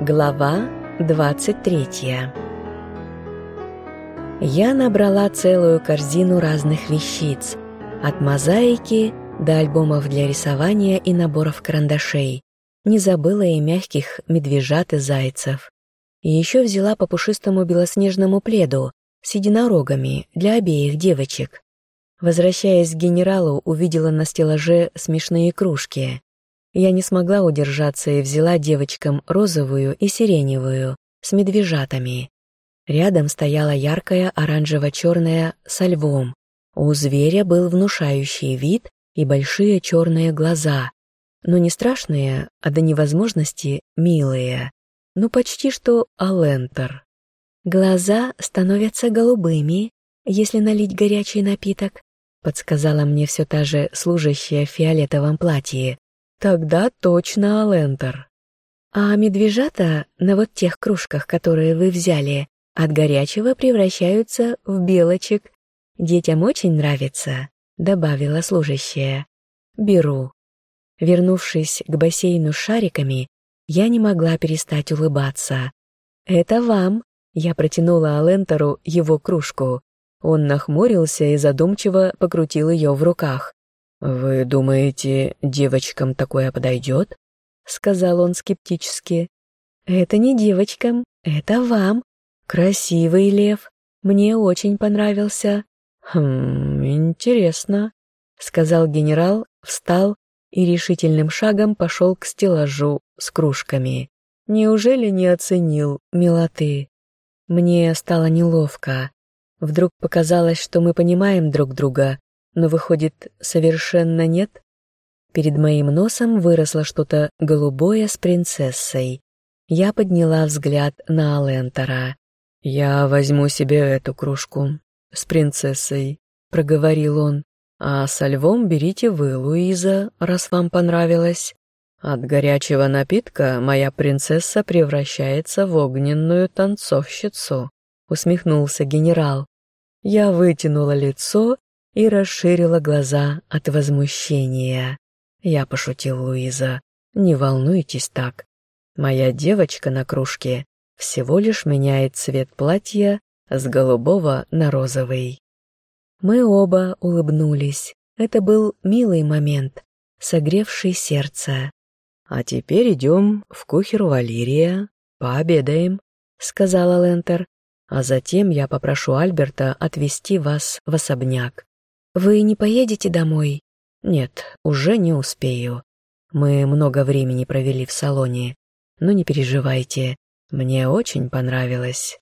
Глава 23 Я набрала целую корзину разных вещиц, от мозаики до альбомов для рисования и наборов карандашей. Не забыла и мягких медвежат и зайцев. И еще взяла по пушистому белоснежному пледу с единорогами для обеих девочек. Возвращаясь к генералу, увидела на стеллаже смешные кружки. Я не смогла удержаться и взяла девочкам розовую и сиреневую с медвежатами. Рядом стояла яркая оранжево-черная со львом. У зверя был внушающий вид и большие черные глаза, но не страшные, а до невозможности милые. Ну почти что алентер. Глаза становятся голубыми, если налить горячий напиток, подсказала мне все та же служащая в фиолетовом платье. Тогда точно Алентер. А медвежата на вот тех кружках, которые вы взяли, от горячего превращаются в белочек. Детям очень нравится, добавила служащая. Беру. Вернувшись к бассейну с шариками, я не могла перестать улыбаться. «Это вам!» Я протянула Алентеру его кружку. Он нахмурился и задумчиво покрутил ее в руках. «Вы думаете, девочкам такое подойдет?» — сказал он скептически. «Это не девочкам, это вам. Красивый лев. Мне очень понравился». «Хм, интересно», — сказал генерал, встал и решительным шагом пошел к стеллажу с кружками. Неужели не оценил милоты? Мне стало неловко. Вдруг показалось, что мы понимаем друг друга, но выходит, совершенно нет? Перед моим носом выросло что-то голубое с принцессой. Я подняла взгляд на Алентора. «Я возьму себе эту кружку с принцессой», — проговорил он. «А со львом берите вы, Луиза, раз вам понравилось. От горячего напитка моя принцесса превращается в огненную танцовщицу», — усмехнулся генерал. Я вытянула лицо и расширила глаза от возмущения. Я пошутил Луиза. «Не волнуйтесь так. Моя девочка на кружке всего лишь меняет цвет платья с голубого на розовый». Мы оба улыбнулись. Это был милый момент, согревший сердце. «А теперь идем в кухер Валерия, пообедаем», — сказала Лентер. «А затем я попрошу Альберта отвезти вас в особняк. «Вы не поедете домой?» «Нет, уже не успею. Мы много времени провели в салоне. Но не переживайте, мне очень понравилось».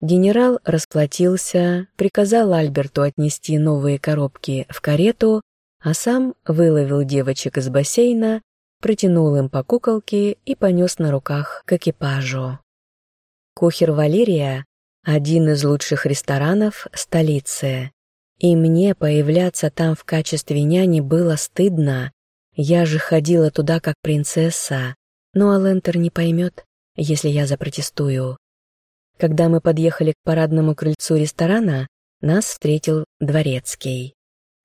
Генерал расплатился, приказал Альберту отнести новые коробки в карету, а сам выловил девочек из бассейна, протянул им по куколке и понес на руках к экипажу. Кухер Валерия – один из лучших ресторанов столицы. И мне появляться там в качестве няни было стыдно. Я же ходила туда как принцесса. Но Алентер не поймет, если я запротестую. Когда мы подъехали к парадному крыльцу ресторана, нас встретил дворецкий.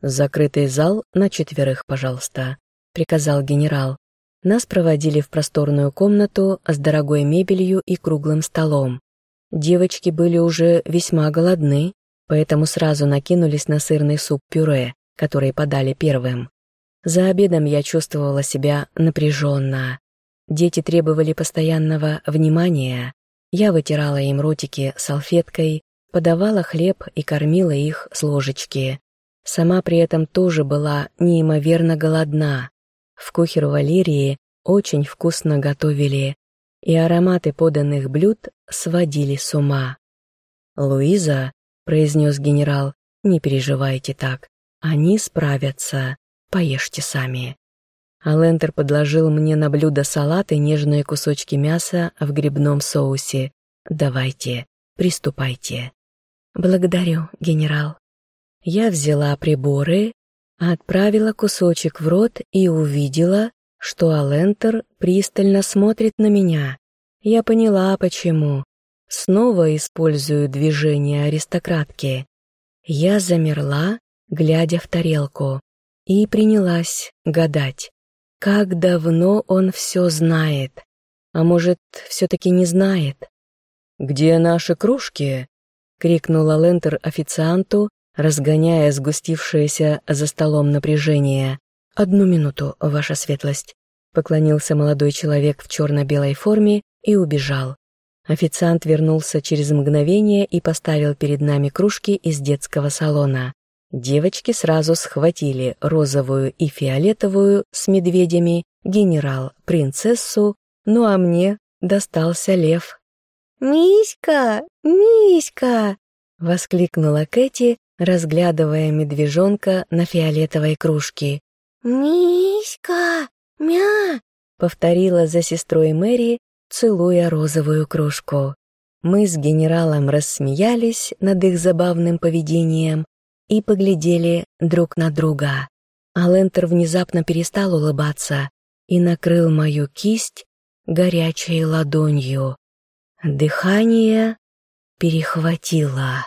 «Закрытый зал на четверых, пожалуйста», — приказал генерал. Нас проводили в просторную комнату с дорогой мебелью и круглым столом. Девочки были уже весьма голодны, поэтому сразу накинулись на сырный суп-пюре, который подали первым. За обедом я чувствовала себя напряженно. Дети требовали постоянного внимания. Я вытирала им ротики салфеткой, подавала хлеб и кормила их с ложечки. Сама при этом тоже была неимоверно голодна. В кухеру Валерии очень вкусно готовили, и ароматы поданных блюд сводили с ума. Луиза, произнес генерал. «Не переживайте так. Они справятся. Поешьте сами». Алентер подложил мне на блюдо салат и нежные кусочки мяса в грибном соусе. «Давайте, приступайте». «Благодарю, генерал». Я взяла приборы, отправила кусочек в рот и увидела, что Алентер пристально смотрит на меня. Я поняла, почему. Снова использую движение аристократки. Я замерла, глядя в тарелку, и принялась гадать, как давно он все знает. А может, все-таки не знает? «Где наши кружки?» — крикнула Лентер официанту, разгоняя сгустившееся за столом напряжение. «Одну минуту, ваша светлость», — поклонился молодой человек в черно-белой форме и убежал. Официант вернулся через мгновение и поставил перед нами кружки из детского салона. Девочки сразу схватили розовую и фиолетовую с медведями, генерал, принцессу, ну а мне достался лев. «Миська! Миська!» — воскликнула Кэти, разглядывая медвежонка на фиолетовой кружке. «Миська! Мя!» — повторила за сестрой Мэри, целуя розовую кружку. Мы с генералом рассмеялись над их забавным поведением и поглядели друг на друга. А Лентер внезапно перестал улыбаться и накрыл мою кисть горячей ладонью. Дыхание перехватило.